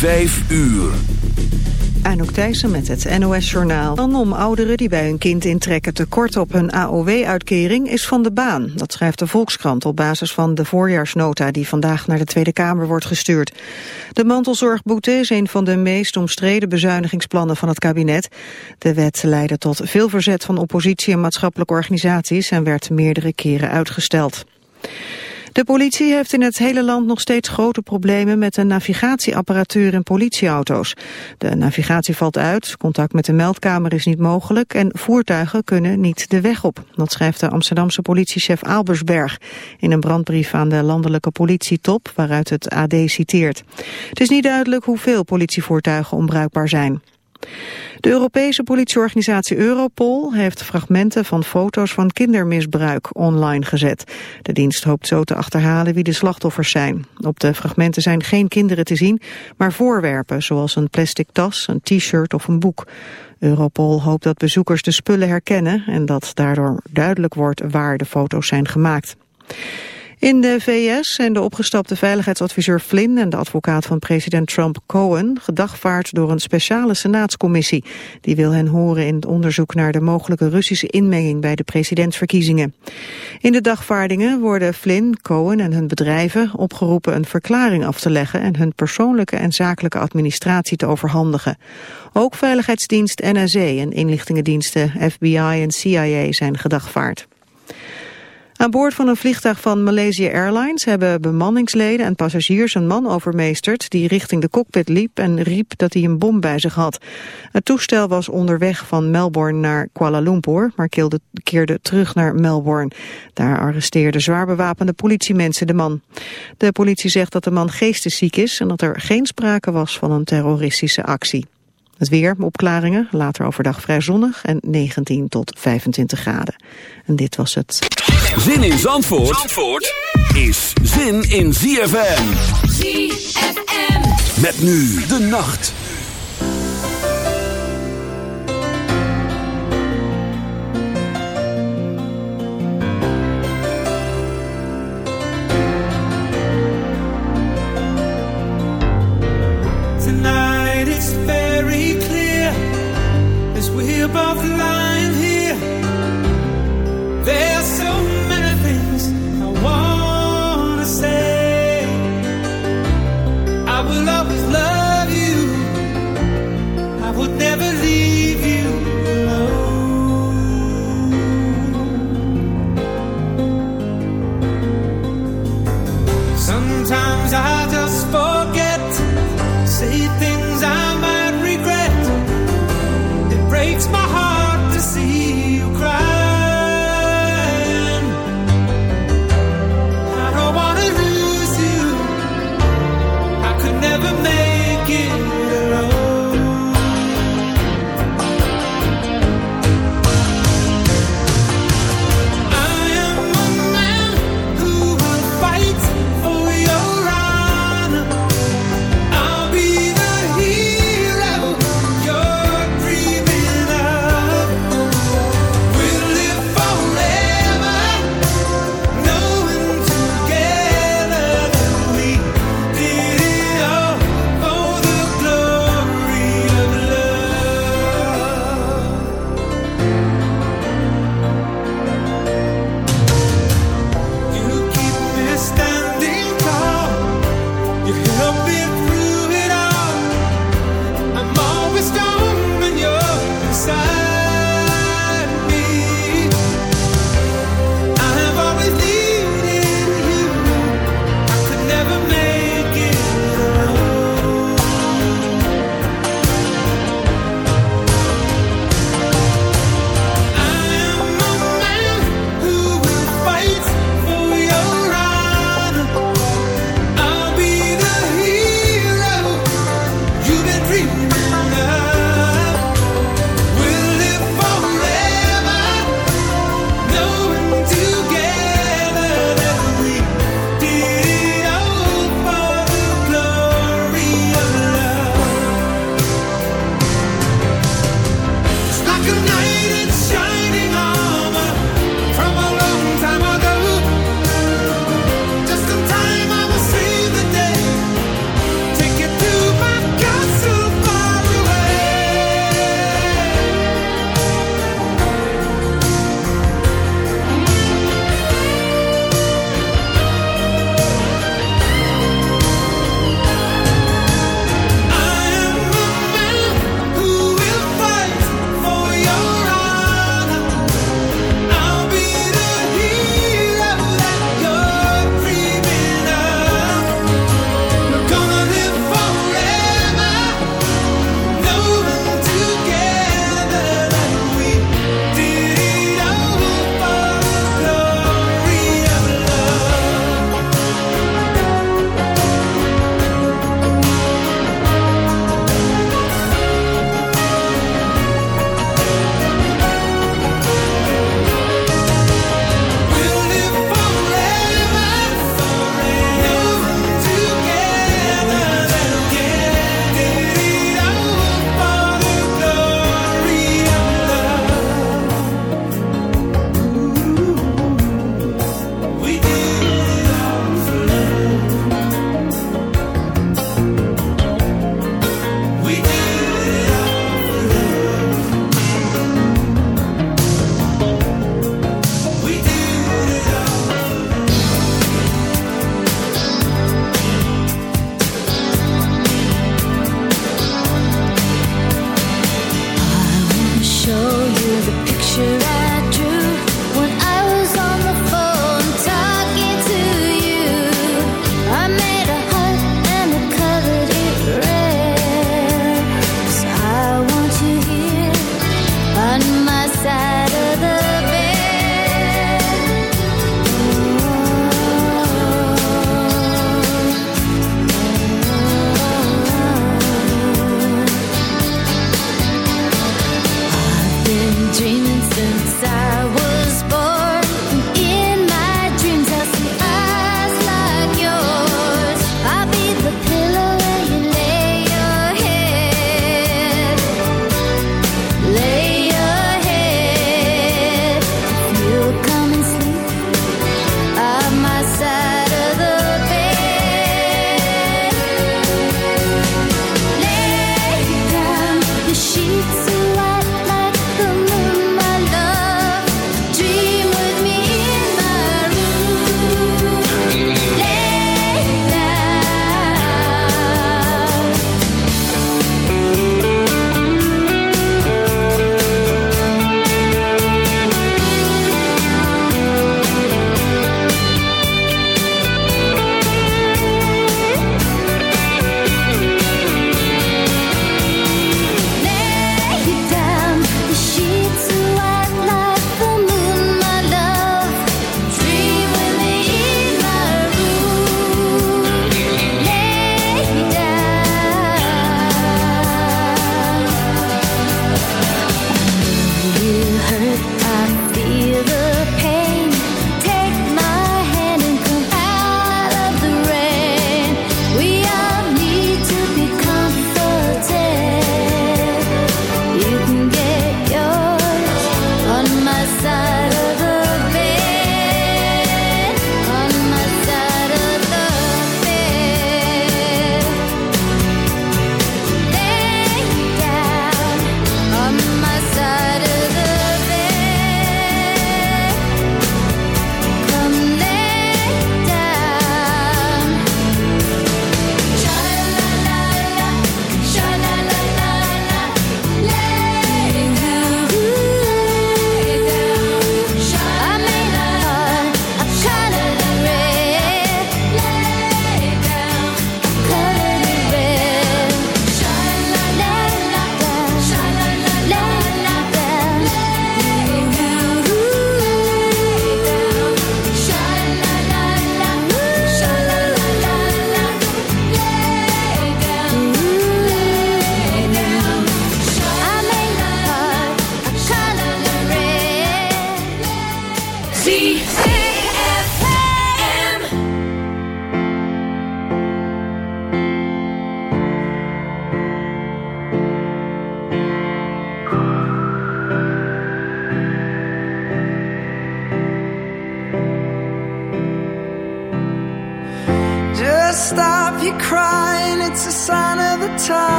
Vijf uur. Anouk Thijssen met het NOS-journaal. Dan om ouderen die bij hun kind intrekken tekort op hun AOW-uitkering is van de baan. Dat schrijft de Volkskrant op basis van de voorjaarsnota die vandaag naar de Tweede Kamer wordt gestuurd. De mantelzorgboete is een van de meest omstreden bezuinigingsplannen van het kabinet. De wet leidde tot veel verzet van oppositie en maatschappelijke organisaties en werd meerdere keren uitgesteld. De politie heeft in het hele land nog steeds grote problemen met de navigatieapparatuur in politieauto's. De navigatie valt uit, contact met de meldkamer is niet mogelijk en voertuigen kunnen niet de weg op. Dat schrijft de Amsterdamse politiechef Albersberg in een brandbrief aan de landelijke politietop waaruit het AD citeert. Het is niet duidelijk hoeveel politievoertuigen onbruikbaar zijn. De Europese politieorganisatie Europol heeft fragmenten van foto's van kindermisbruik online gezet. De dienst hoopt zo te achterhalen wie de slachtoffers zijn. Op de fragmenten zijn geen kinderen te zien, maar voorwerpen zoals een plastic tas, een t-shirt of een boek. Europol hoopt dat bezoekers de spullen herkennen en dat daardoor duidelijk wordt waar de foto's zijn gemaakt. In de VS zijn de opgestapte veiligheidsadviseur Flynn en de advocaat van president Trump Cohen gedagvaard door een speciale senaatscommissie. Die wil hen horen in het onderzoek naar de mogelijke Russische inmenging bij de presidentsverkiezingen. In de dagvaardingen worden Flynn, Cohen en hun bedrijven opgeroepen een verklaring af te leggen en hun persoonlijke en zakelijke administratie te overhandigen. Ook veiligheidsdienst NSA en inlichtingendiensten FBI en CIA zijn gedagvaard. Aan boord van een vliegtuig van Malaysia Airlines hebben bemanningsleden en passagiers een man overmeesterd die richting de cockpit liep en riep dat hij een bom bij zich had. Het toestel was onderweg van Melbourne naar Kuala Lumpur, maar keerde terug naar Melbourne. Daar arresteerden zwaar bewapende politiemensen de man. De politie zegt dat de man geestesziek is en dat er geen sprake was van een terroristische actie. Het weer, opklaringen, later overdag vrij zonnig en 19 tot 25 graden. En dit was het. Zin in Zandvoort, Zandvoort is zin in ZFM. ZFM. Met nu de nacht. Above here.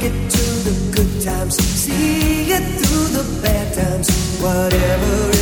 Make it the good times, see it through the bad times, whatever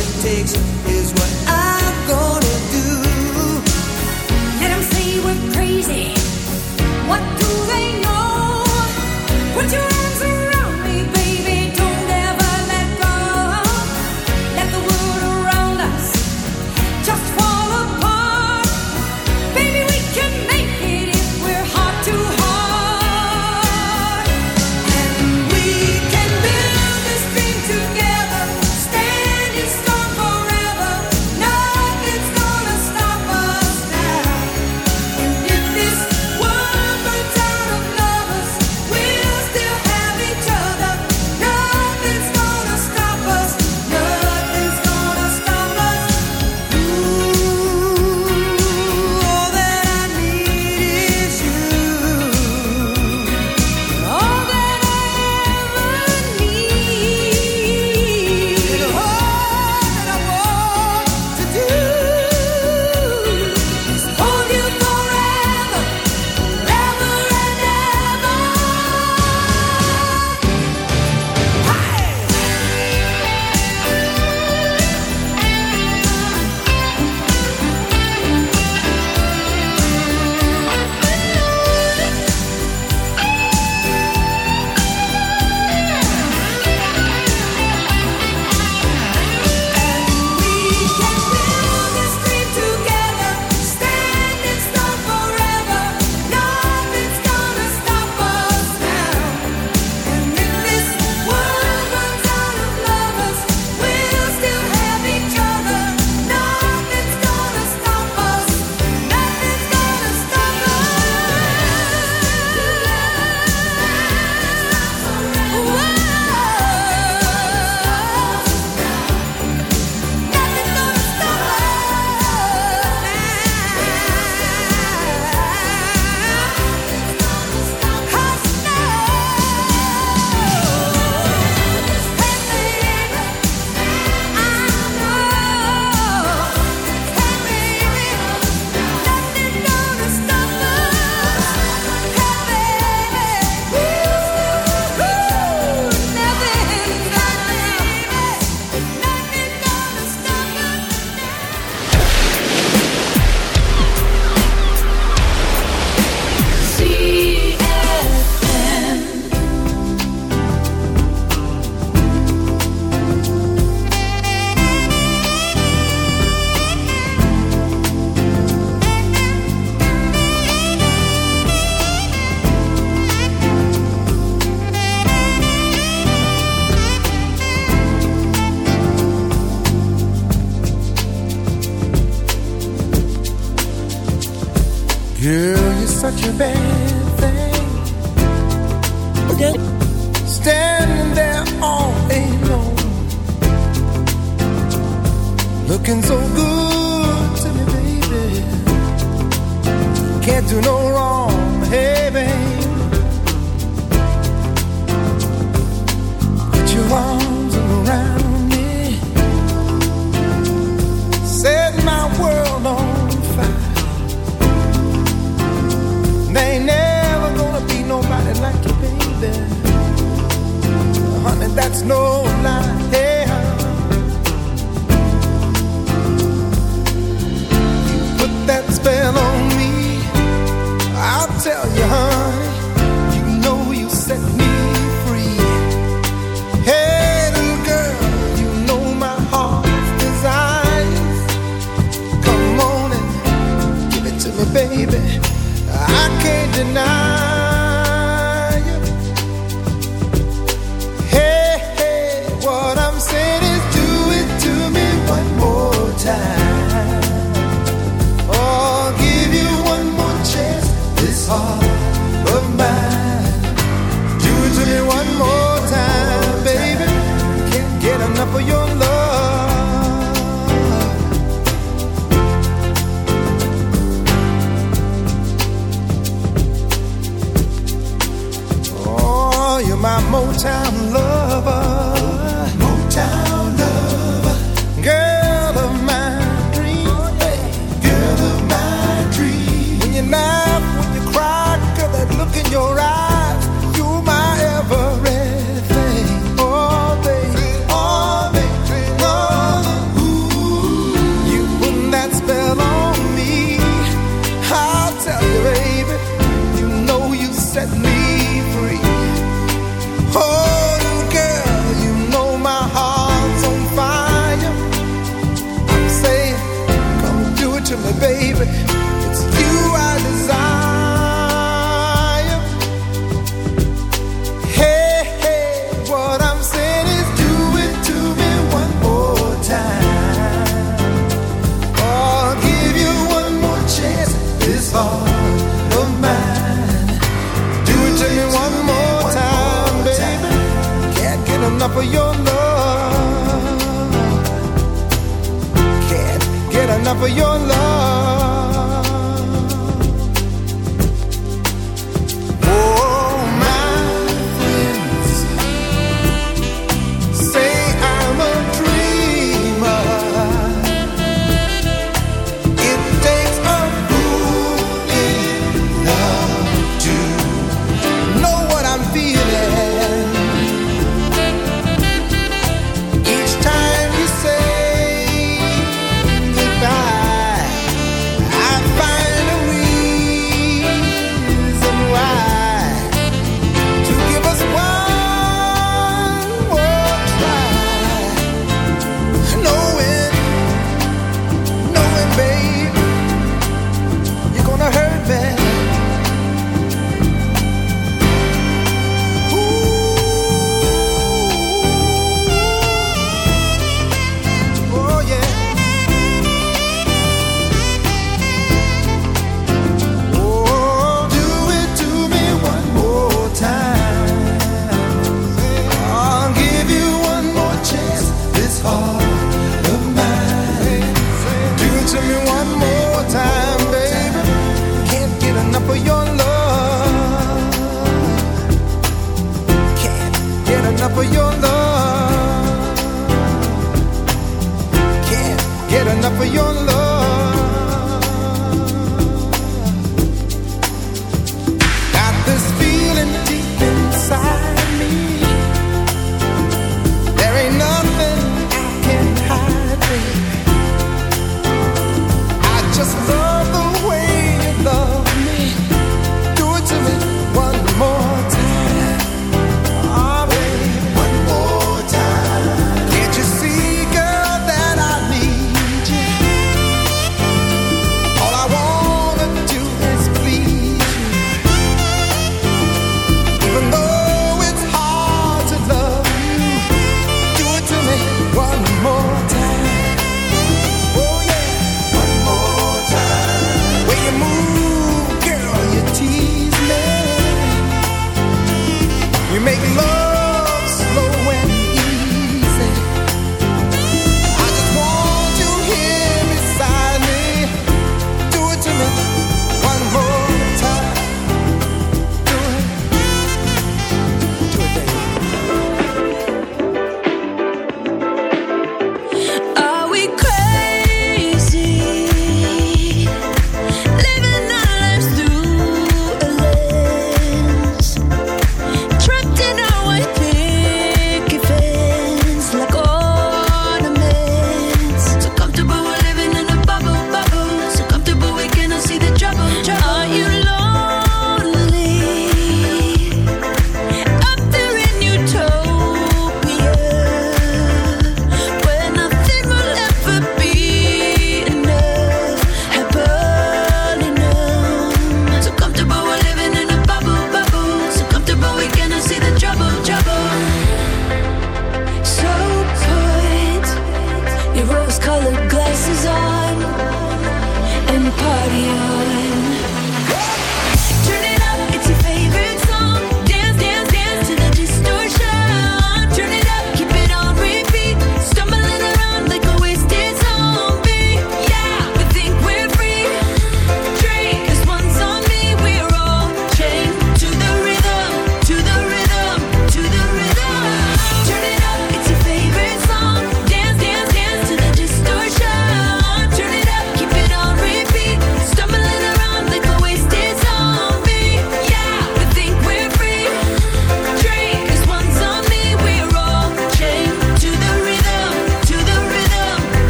and that's no lie.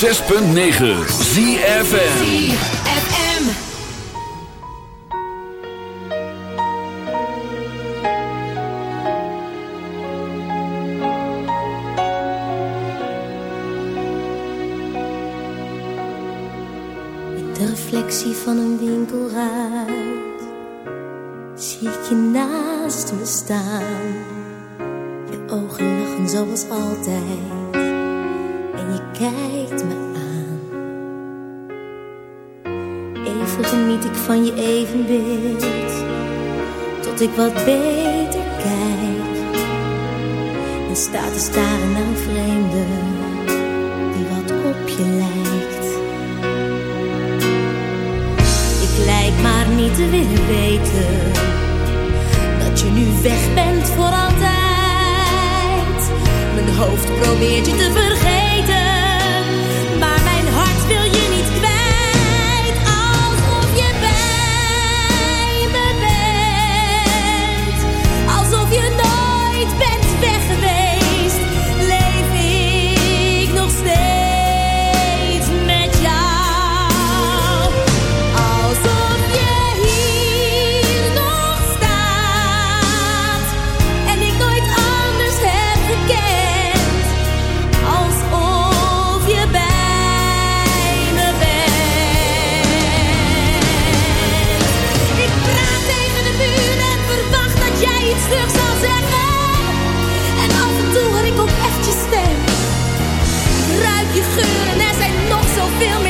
106.9 ZFN van een winkelruit Zie ik je naast me staan. Je ogen lachen zoals altijd. En je kijkt geniet ik van je evenbeeld. Tot ik wat beter kijk. En sta te staren naar een vreemde die wat op je lijkt. Ik lijk maar niet te willen weten. Dat je nu weg bent voor altijd. Mijn hoofd probeert je te vergeten feel me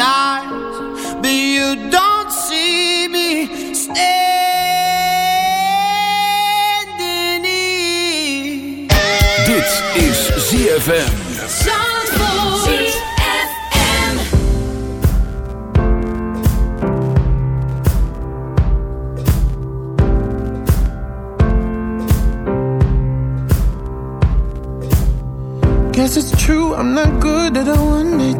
Music but you don't see me standing here. Dit is ZFM. Guess it's true, I'm not good at a one night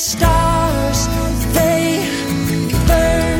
Stars, they burn.